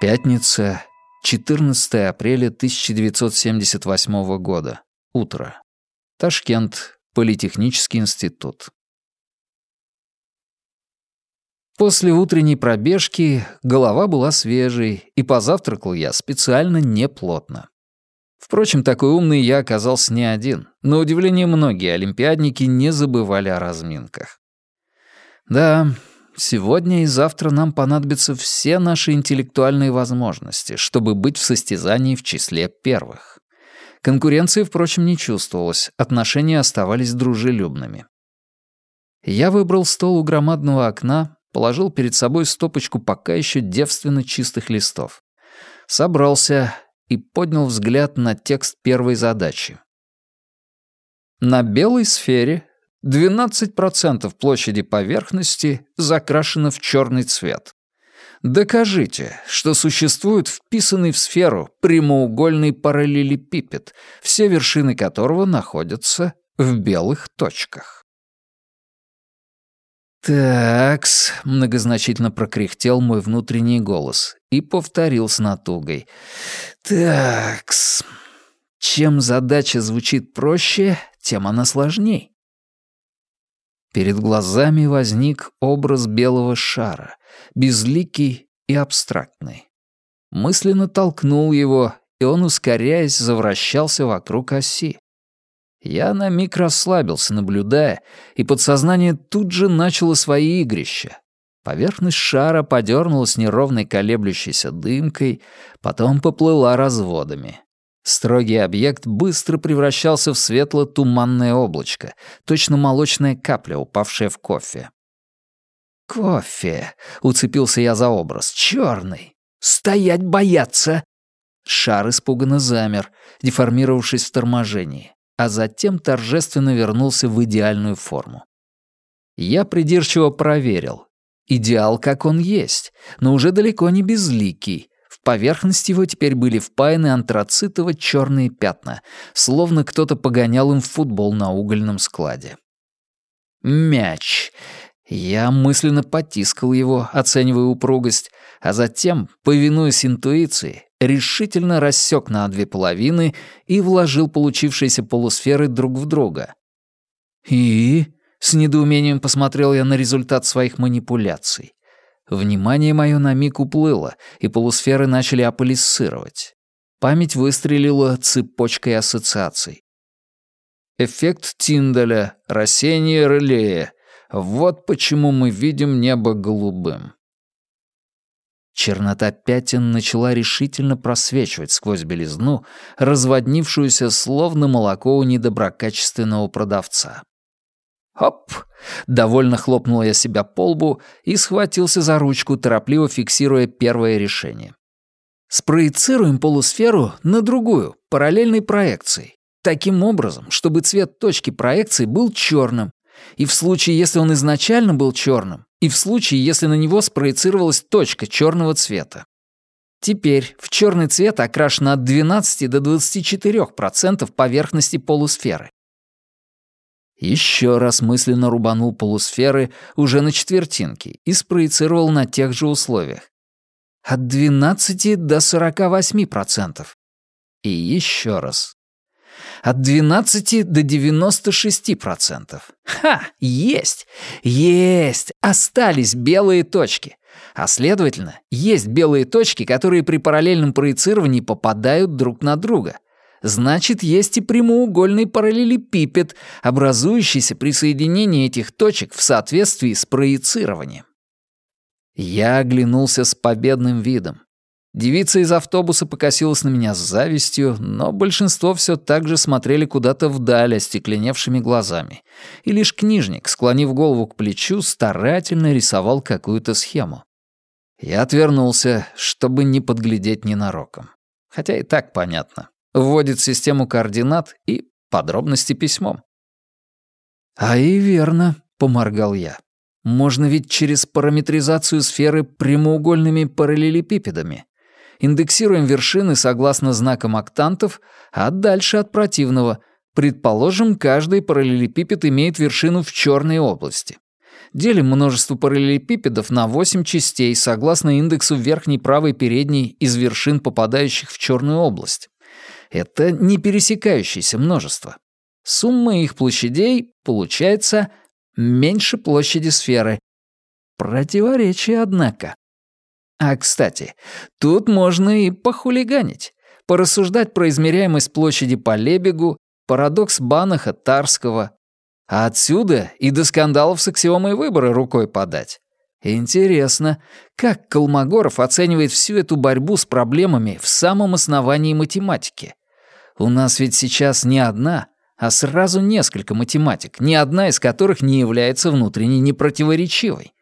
Пятница, 14 апреля 1978 года. Утро. Ташкент, Политехнический институт. После утренней пробежки голова была свежей, и позавтракал я специально неплотно. Впрочем, такой умный я оказался не один. На удивление, многие олимпиадники не забывали о разминках. Да, Сегодня и завтра нам понадобятся все наши интеллектуальные возможности, чтобы быть в состязании в числе первых. Конкуренции, впрочем, не чувствовалось, отношения оставались дружелюбными. Я выбрал стол у громадного окна, положил перед собой стопочку пока еще девственно чистых листов. Собрался и поднял взгляд на текст первой задачи. На белой сфере 12% площади поверхности закрашено в черный цвет. Докажите, что существует вписанный в сферу прямоугольный параллелепипед, все вершины которого находятся в белых точках. «Такс», — многозначительно прокряхтел мой внутренний голос и повторил с натугой. «Такс. Чем задача звучит проще, тем она сложней. Перед глазами возник образ белого шара, безликий и абстрактный. Мысленно толкнул его, и он, ускоряясь, завращался вокруг оси. Я на миг расслабился, наблюдая, и подсознание тут же начало свои игрища. Поверхность шара подернулась неровной колеблющейся дымкой, потом поплыла разводами. Строгий объект быстро превращался в светло-туманное облачко, точно молочная капля, упавшая в кофе. «Кофе!» — уцепился я за образ. «Чёрный! Стоять бояться!» Шар испуганно замер, деформировавшись в торможении, а затем торжественно вернулся в идеальную форму. Я придирчиво проверил. Идеал, как он есть, но уже далеко не безликий, в поверхности его теперь были впаяны антрацитово-черные пятна, словно кто-то погонял им в футбол на угольном складе. Мяч. Я мысленно потискал его, оценивая упругость, а затем, повинуясь интуиции, решительно рассек на две половины и вложил получившиеся полусферы друг в друга. «И?» — с недоумением посмотрел я на результат своих манипуляций. Внимание мое на миг уплыло, и полусферы начали аполисцировать. Память выстрелила цепочкой ассоциаций. Эффект Тиндаля, рассеяние релея. Вот почему мы видим небо голубым. Чернота пятен начала решительно просвечивать сквозь белизну, разводнившуюся словно молоко у недоброкачественного продавца. «Хоп!» — довольно хлопнул я себя по лбу и схватился за ручку, торопливо фиксируя первое решение. Спроецируем полусферу на другую, параллельной проекцией. Таким образом, чтобы цвет точки проекции был черным. И в случае, если он изначально был черным, и в случае, если на него спроецировалась точка черного цвета. Теперь в черный цвет окрашено от 12 до 24% поверхности полусферы. Еще раз мысленно рубанул полусферы уже на четвертинке и спроецировал на тех же условиях. От 12 до 48%. И еще раз. От 12 до 96%. Ха! Есть! Есть! Остались белые точки. А следовательно, есть белые точки, которые при параллельном проецировании попадают друг на друга — значит, есть и прямоугольный параллелепипед, образующийся при соединении этих точек в соответствии с проецированием. Я оглянулся с победным видом. Девица из автобуса покосилась на меня с завистью, но большинство все так же смотрели куда-то вдаль остекленевшими глазами. И лишь книжник, склонив голову к плечу, старательно рисовал какую-то схему. Я отвернулся, чтобы не подглядеть ненароком. Хотя и так понятно вводит систему координат и подробности письмом. «А и верно», — поморгал я. «Можно ведь через параметризацию сферы прямоугольными параллелепипедами. Индексируем вершины согласно знакам октантов, а дальше от противного. Предположим, каждый параллелепипед имеет вершину в черной области. Делим множество параллелепипедов на 8 частей согласно индексу верхней правой передней из вершин, попадающих в черную область. Это не пересекающееся множество. Сумма их площадей получается меньше площади сферы. Противоречие, однако. А, кстати, тут можно и похулиганить. Порассуждать про измеряемость площади по Лебегу, парадокс Банаха Тарского. А отсюда и до скандалов с аксиомой выбора рукой подать. Интересно, как Колмогоров оценивает всю эту борьбу с проблемами в самом основании математики? У нас ведь сейчас не одна, а сразу несколько математик, ни одна из которых не является внутренне непротиворечивой.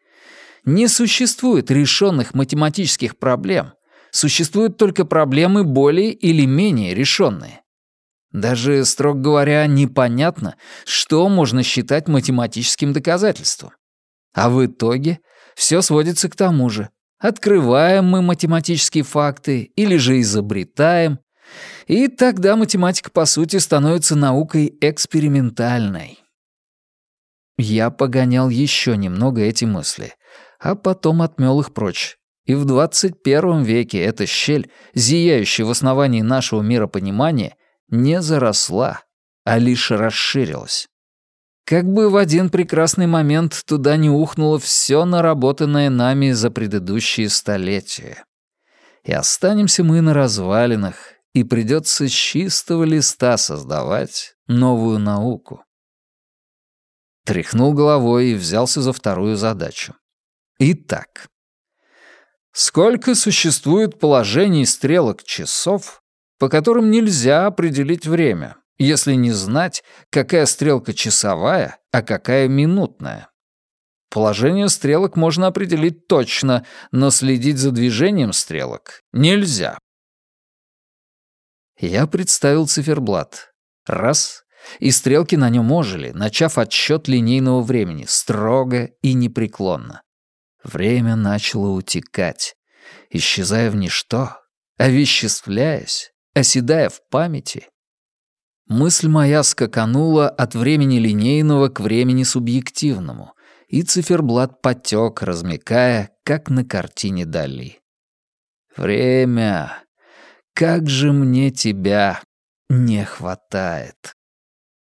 Не существует решенных математических проблем. Существуют только проблемы более или менее решенные. Даже, строго говоря, непонятно, что можно считать математическим доказательством. А в итоге все сводится к тому же. Открываем мы математические факты или же изобретаем, и тогда математика, по сути, становится наукой экспериментальной. Я погонял еще немного эти мысли, а потом отмел их прочь. И в 21 веке эта щель, зияющая в основании нашего миропонимания, не заросла, а лишь расширилась. Как бы в один прекрасный момент туда не ухнуло все наработанное нами за предыдущие столетия. И останемся мы на развалинах, и придется с чистого листа создавать новую науку. Тряхнул головой и взялся за вторую задачу. Итак, сколько существует положений стрелок часов, по которым нельзя определить время, если не знать, какая стрелка часовая, а какая минутная? Положение стрелок можно определить точно, но следить за движением стрелок нельзя. Я представил циферблат. Раз, и стрелки на нем ожили, начав отсчет линейного времени, строго и непреклонно. Время начало утекать, исчезая в ничто, овеществляясь, оседая в памяти. Мысль моя скаканула от времени линейного к времени субъективному, и циферблат потек, размекая, как на картине Дали. Время, как же мне тебя не хватает.